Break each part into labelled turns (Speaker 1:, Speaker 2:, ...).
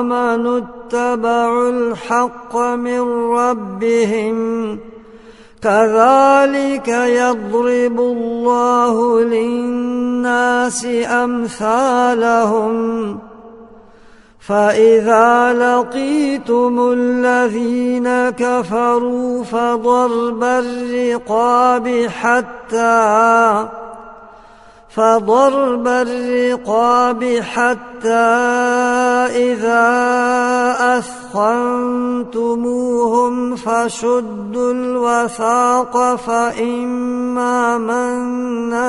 Speaker 1: امنوا اتبعوا الحق من ربهم كذلك يضرب الله للناس امثالهم فإذا لقيتم الذين كفروا فضرب الرقاب حتى فضرب الرقاب حتى إذا أثخنتموهم فشدوا الوثاق فإما منا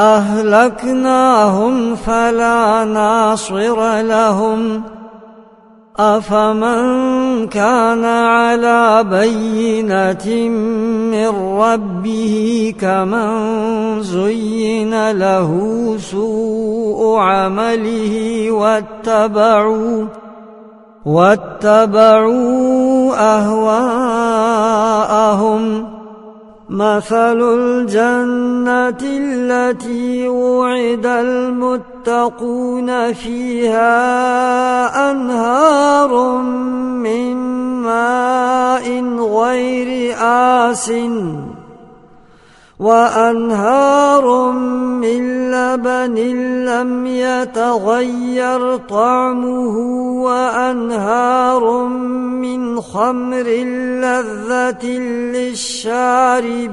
Speaker 1: أهلكناهم فلا ناصر لهم. أفمن كان على بينة من ربه كمن زين له سوء عمله واتبعوا واتبعوا أهواءهم مثل الجنة التي وعد المتقون فيها أنهار من ماء غير آسٍ وأنهار من لبن لم يتغير طعمه وأنهار من خمر لذة للشاربين.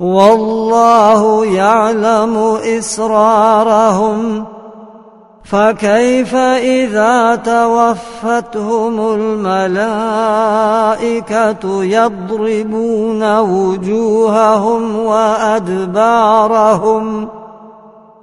Speaker 1: والله يعلم إسرارهم فكيف إذا توفتهم الملائكة يضربون وجوههم وأدبارهم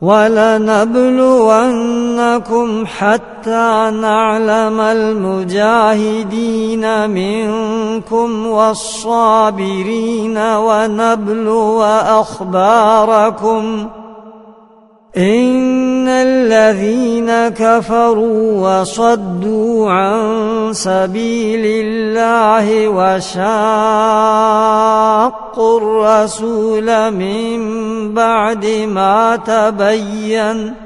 Speaker 1: ولنبلونكم حتى نعلم المجاهدين منكم والصابرين ونبلو أخباركم. إن الذين كفروا وصدوا عن سبيل الله وشاقوا الرسول من بعد ما تبين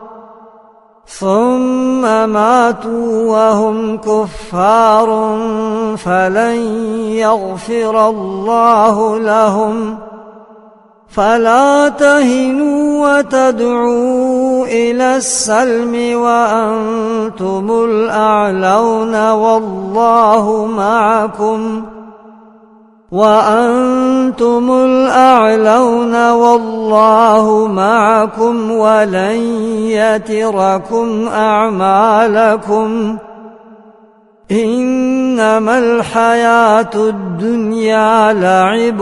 Speaker 1: ثم ماتوا وهم كفار فلن يغفر الله لهم فلا تهنوا وتدعوا إلى السلم وأنتم الأعلون والله معكم وأنتم الأعلون والله معكم ولن يتركم أعمالكم إنما الحياة الدنيا لعب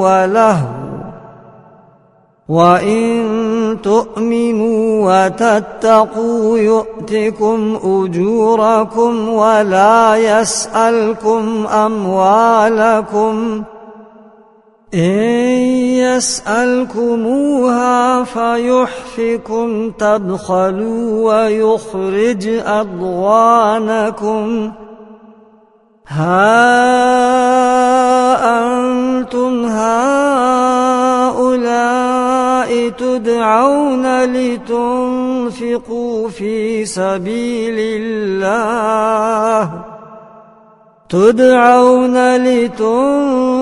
Speaker 1: ولهو وإن تؤمنوا وتتقوا يؤتكم أجوركم ولا يسألكم أموالكم إن يسألكموها فيحفكم تبخلوا ويخرج أضغانكم. ها أنتم هؤلاء تدعون لتنفقوا في سبيل الله؟ تدعون لتنفقوا